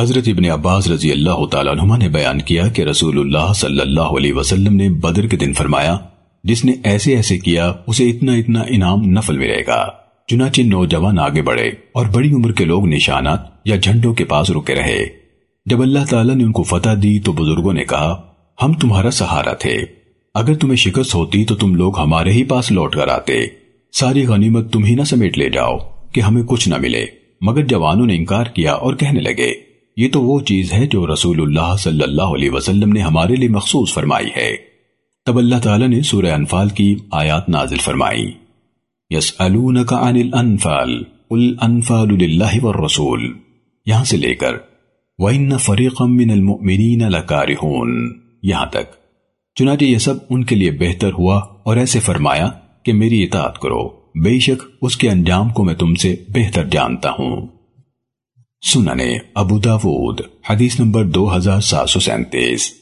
حضرت ابن عباس رضی اللہ تعالیٰ عنہ نے بیان کیا کہ رسول اللہ صلی اللہ علیہ وسلم نے بدر کے دن فرمایا، جس نے ایسے ایسے کیا، اسے اتنا اتنا انعام نفل ملے گا۔ چنانچہ نوجوان آگے بڑھے اور بڑی عمر کے لوگ نشانات یا جھنڈوں کے پاس رکے رہے۔ جب اللہ تعالیٰ نے ان کو فتح دی تو بزرگوں نے کہا، ہم تمہارا سہارا تھے۔ اگر تمہیں شکست ہوتی تو تم لوگ ہمارے ہی پاس لوٹ کر آتے۔ ساری غنیمت تم ہی نہ سمیٹ لے جاؤ کہ ہمیں کچھ نہ ملے۔ مگر جوانوں نے انکار کیا اور کہنے لگے یہ تو وہ چیز ہے جو رسول اللہ صلی اللہ علیہ وسلم نے ہمارے لیے مخصوص فرمائی ہے۔ تب اللہ تعالیٰ نے سورہ انفال کی آیات نازل فرمائی۔ يَسْأَلُونَكَ عَنِ الْأَنفَالِ قُلْ أَنفَالُ لِلَّهِ وَالرَّسُولِ۔ یہاں سے لے کر، وَإِنَّ فَرِيقًا مِّنَ الْمُؤْمِنِينَ لَكَارِهُونَ۔ یہاں تک۔ چنانچہ یہ سب ان کے لیے بہتر ہوا اور ایسے فرمایا کہ میری اطاعت کرو۔ بے شک اس کے انجام کو میں تم سے بہتر جانتا ہوں۔ سننے ابو داود حدیث نمبر دو ہزار سات سو سینتیس۔